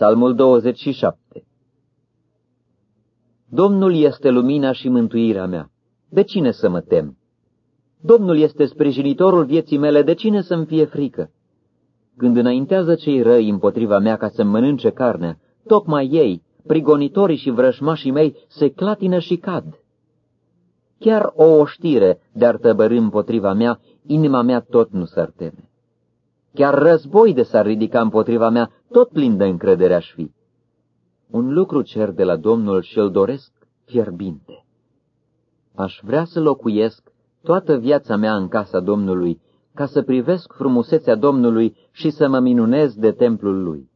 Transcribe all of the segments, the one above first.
Psalmul 27 Domnul este lumina și mântuirea mea. De cine să mă tem? Domnul este sprijinitorul vieții mele, de cine să-mi fie frică? Când înaintează cei răi împotriva mea ca să mănânce carnea, tocmai ei, prigonitorii și vrășmașii mei, se clatină și cad. Chiar o oștire de-ar tăbărâ împotriva mea, inima mea tot nu s-ar teme. Chiar război de s-ar ridica împotriva mea, tot plin de încredere aș fi. Un lucru cer de la Domnul și îl doresc fierbinte. Aș vrea să locuiesc toată viața mea în casa Domnului, ca să privesc frumusețea Domnului și să mă minunez de templul Lui.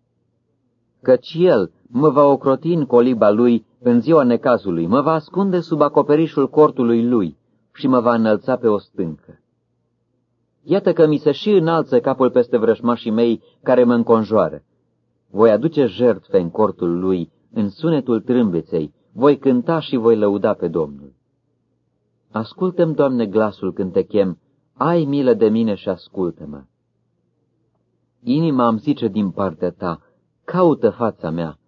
Căci El mă va ocroti în coliba Lui în ziua necazului, mă va ascunde sub acoperișul cortului Lui și mă va înălța pe o stâncă. Iată că mi se și înalță capul peste vrășmașii mei care mă înconjoară. Voi aduce jertfe în cortul lui, în sunetul trâmbeței, voi cânta și voi lăuda pe Domnul. Ascultă-mi, Doamne, glasul când te chem, ai milă de mine și ascultă-mă. Inima îmi zice din partea ta, caută fața mea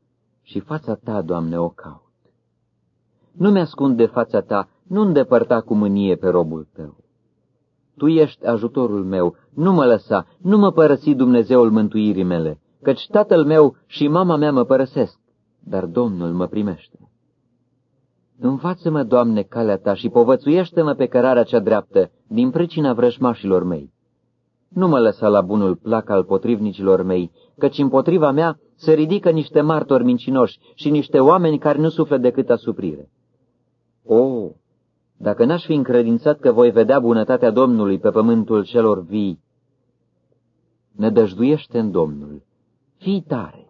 și fața ta, Doamne, o caut. Nu mi-ascund de fața ta, nu îndepărta cu mânie pe robul tău. Tu ești ajutorul meu, nu mă lăsa, nu mă părăsi Dumnezeul mântuirii mele, căci tatăl meu și mama mea mă părăsesc, dar Domnul mă primește. Învață-mă, Doamne, calea Ta și povățuiește-mă pe cărarea cea dreaptă din pricina vrășmașilor mei. Nu mă lăsa la bunul plac al potrivnicilor mei, căci împotriva mea se ridică niște martori mincinoși și niște oameni care nu suflă decât asuprire. O, dacă n-aș fi încredințat că voi vedea bunătatea Domnului pe pământul celor vii, ne dăjduiește în Domnul, fii tare